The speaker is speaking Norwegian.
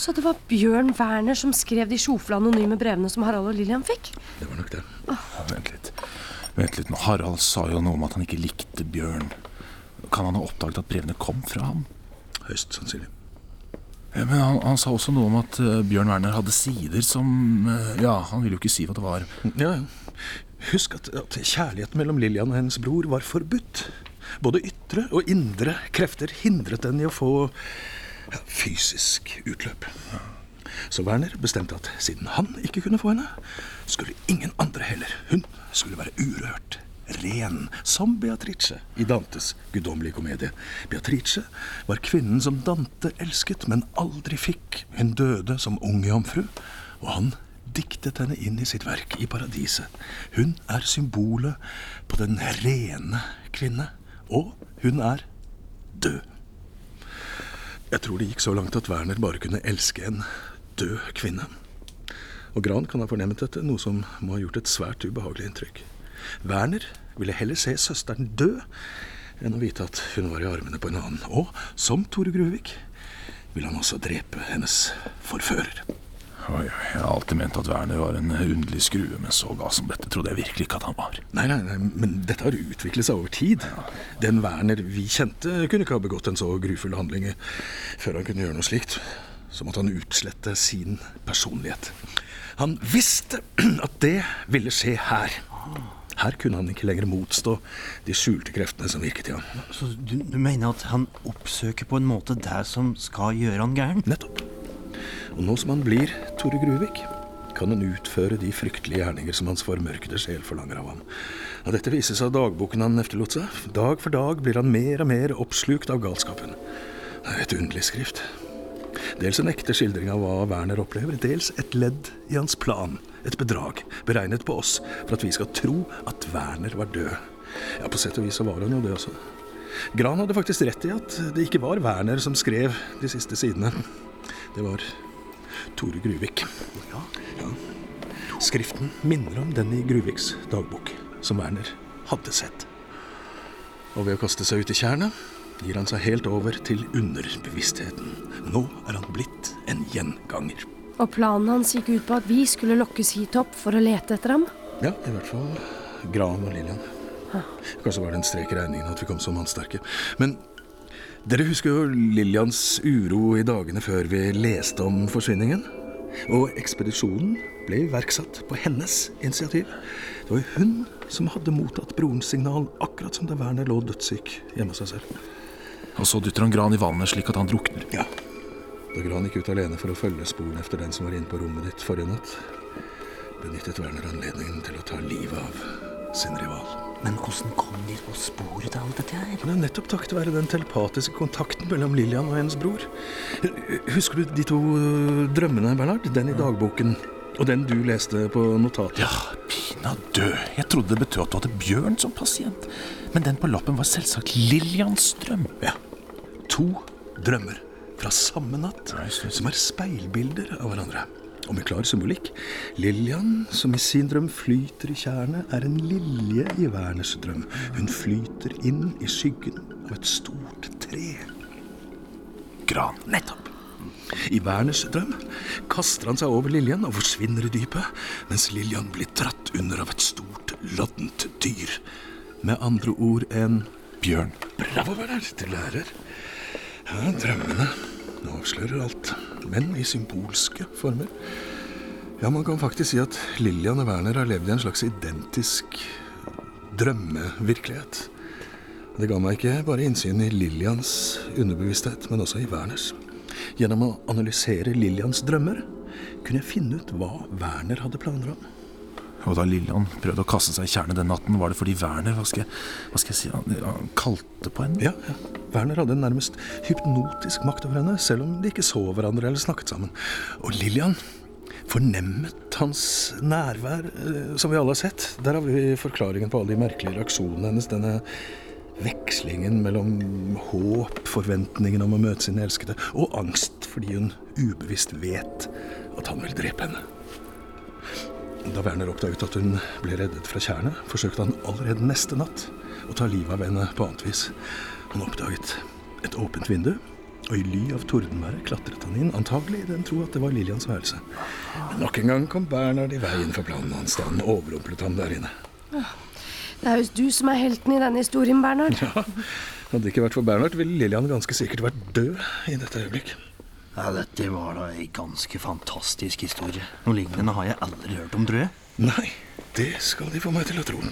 Så det var Bjørn Werner som skrev de sjofle anonyme brevene som Harald og Lillian fikk? Det var nok det. Ja, vent litt. Vent litt, nå. Harald sa jo noe om at han ikke likte Bjørn. Kan han ha oppdaget at brevene kom fra ham? Høyst sannsynlig. Ja, men han, han sa også noe om at uh, Bjørn Werner hadde sider som uh, Ja, han ville jo ikke si hva det var. Ja, ja. Husk at, at kjærligheten mellom Lillian og hennes bror var forbudt. Både ytre og indre krefter hindret den i å få fysisk utløp. Så Werner bestemte at siden han ikke kunne få henne, skulle ingen andre heller. Hun skulle være urørt, ren, som Beatrice i Dantes guddommelige komedie. Beatrice var kvinnen som Dante elsket, men aldri fikk. Hun døde som ung jomfru, og han diktet henne inn i sitt verk i paradiset. Hun er symbolet på den rene kvinne, og hun er død. Jeg tror det gikk så langt at Werner bare kunne elske en død kvinne. Og Gran kan ha fornemmet dette, noe som må ha gjort et svært ubehagelig inntrykk. Werner ville heller se søsteren dø enn å vite at hun var i armene på en annen. Og som Tore Gruvik ville han også drepe hennes forfører. Oi, jeg har alltid ment at Werner var en underlig skrue, men så gal som dette trodde jeg virkelig ikke at han var. Nei, nei, nei, men dette har utviklet seg over tid. Den Werner vi kjente, kunne ikke ha begått en så grufull handling før han kunne gjøre noe slikt. Så måtte han utslette sin personlighet. Han visste at det ville skje her. Her kunne han ikke lenger motstå de skjulte kreftene som virket i ham. Så du, du mener at han oppsøker på en måte det som skal gjøre han gæren? Nettopp. Og nå som han blir Tore Gruvik, kan han utføre de fryktelige gjerninger som hans formørkede sjel forlanger av ham. Og dette vises av dagboken han efterlot seg. Dag for dag blir han mer og mer oppslukt av galskapen. Det er et underlig skrift. Dels en ekte skildring av hva Werner opplever, dels et ledd i hans plan. Et bedrag beregnet på oss for at vi skal tro at Werner var død. Ja, på sett og vis så var han jo det også. Gran hadde faktisk rett i at det ikke var Werner som skrev de siste sidene. Det var Tore Gruvik. Ja. Skriften minner om den i Gruviks dagbok, som Werner hadde sett. Og ved å kaste seg ut i tjernet gir han seg helt over til underbevisstheten. Nå er han blitt en gjenganger. Og planen hans gikk ut på at vi skulle lokkes hit opp for å lete etter ham? Ja, i hvert fall Gran og Lillian. Kanskje var det en strek i regningen at vi kom så mannsterke. Men dere husker jo Lillians uro i dagene før vi leste om forsvinningen? Og ekspedisjonen ble iverksatt på hennes initiativ. Det var jo hun som hadde mottatt brorens signal, akkurat som da Werner lå dødssyk hjemme hos seg selv. Og så dytter han Gran i vannet slik at han drukner. Ja. Da Gran gikk ut alene for å følge sporene efter den som var inne på rommet ditt forrige natt, benyttet Werner anledningen til å ta livet av sin rival. Men hvordan kom de på sporet av alt dette her? Det er nettopp takket være den telepatiske kontakten mellom Lillian og hennes bror. Husker du de to øh, drømmene, Bernhard? Den i dagboken og den du leste på notatet? Ja, pina død. Jeg trodde det betød at du hadde Bjørn som pasient. Men den på lappen var selvsagt Lillians drøm. Ja. To drømmer fra samme natt som er speilbilder av hverandre. Og med klar symbolikk. Lillian, som i sin drøm flyter i tjernet, er en lilje i Werners drøm. Hun flyter inn i skyggen av et stort tre. Gran. Nettopp. I Werners drøm kaster han seg over Lillian og forsvinner i dypet, mens Lillian blir dratt under av et stort, loddent dyr. Med andre ord en Bjørn. Bravo, Werner, Du lærer. Ja, drømmene avslører alt, men i symbolske former. Ja, man kan faktisk si at Lillian og Werner har levd i en slags identisk drømmevirkelighet. Det ga meg ikke bare innsyn i Lillians underbevissthet, men også i Werners. Gjennom å analysere Lillians drømmer kunne jeg finne ut hva Werner hadde planer om. Og da Lillian prøvde å kaste seg i tjernet den natten, var det fordi Werner hva skal jeg, hva skal jeg si, han, han kalte på henne? Ja, ja. Werner hadde en nærmest hypnotisk makt over henne, selv om de ikke så hverandre eller snakket sammen. Og Lillian fornemmet hans nærvær, eh, som vi alle har sett. Der har vi forklaringen på alle de merkelige reaksjonene hennes. Denne vekslingen mellom håp, forventningen om å møte sine elskede, og angst fordi hun ubevisst vet at han vil drepe henne. Da Werner oppdaget at hun ble reddet fra tjernet, forsøkte han allerede neste natt å ta livet av henne på annet vis. Han oppdaget et åpent vindu Og i ly av tordenværet klatret han inn, antagelig i den tro at det var Lillians værelse. Men nok en gang kom Bernhard i veien for planen hans da han overrumplet ham der inne. Det er visst du som er helten i denne historien, Bernhard. Ja, Hadde det ikke vært for Bernhard, ville Lillian ganske sikkert vært død i dette øyeblikk. Ja, Dette var da ei ganske fantastisk historie. Noe lignende har jeg aldri hørt om, tror jeg. Nei, det skal De få meg til å tro.